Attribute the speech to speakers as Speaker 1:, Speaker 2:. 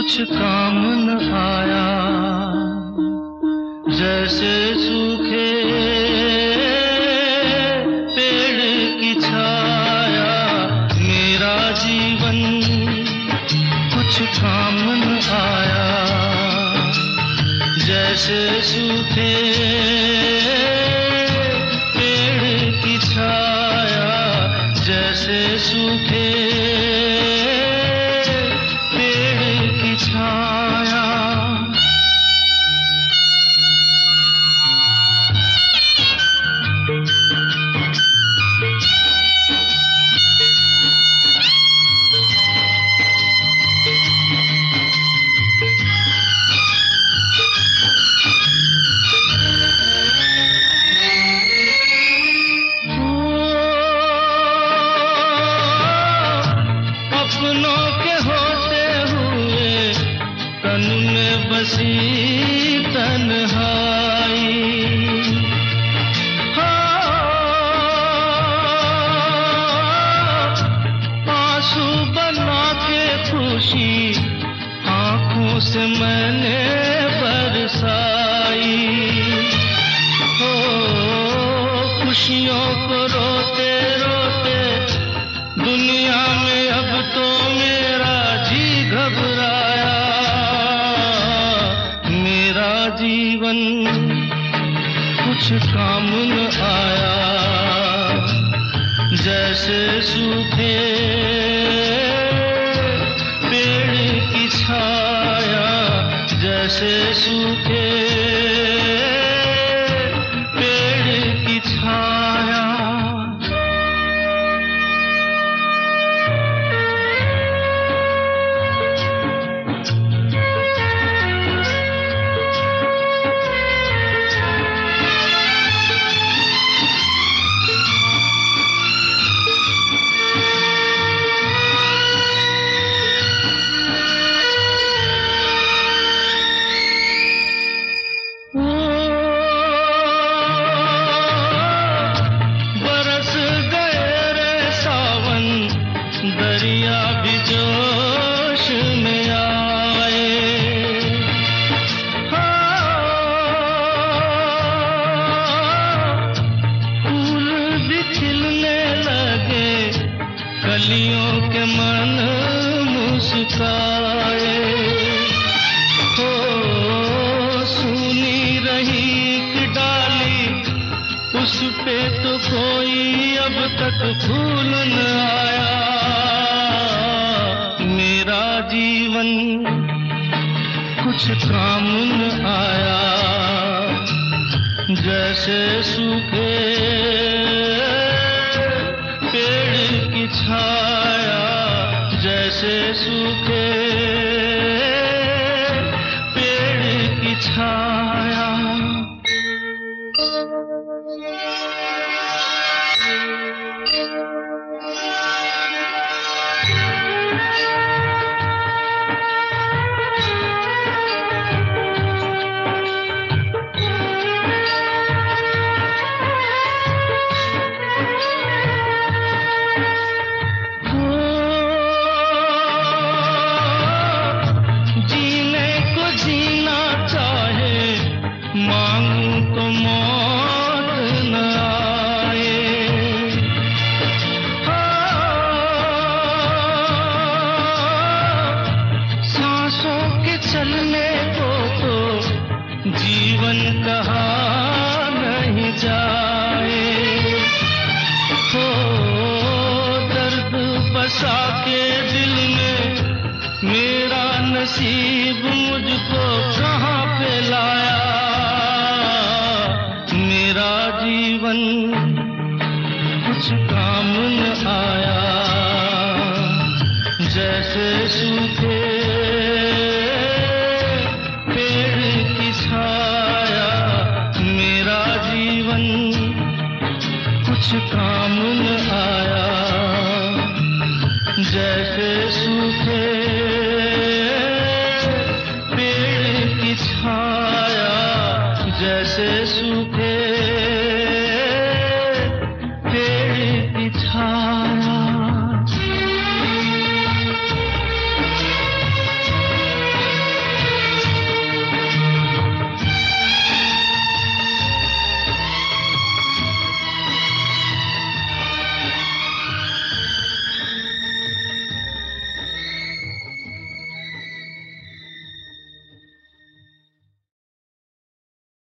Speaker 1: कुछ काम न आया। जैसे सूखे पेड़ की छाया। मेरा जीवन कुछ काम न आया। जैसे सूखे पेड़ की छाया। जैसे सूखे तन में बसी हाँ, आँसू बना के खुशी आँखों से मैंने बरसाई। हो खुशियों को रोते रोते दुनिया काम न आया जैसे सूखे पेड़ की छाया जैसे सूखे दरिया भी जोश में आए। हाँ, फूल भी खिलने लगे कलियों के मन मुस्काए। सुनी रही डाली उस पे तो कोई अब तक फूल न आया। जीवन कुछ काम न आया जैसे सूखे पेड़ की छाया जैसे सूखे जीवन कहा नहीं जाए। हो दर्द बसा के दिल में, मेरा नसीब मुझको कहाँ पे लाया। मेरा जीवन कुछ काम न आया। जैसे सूखे कुछ काम न आया। जैसे सूखे पेड़ की छाया जैसे सूखे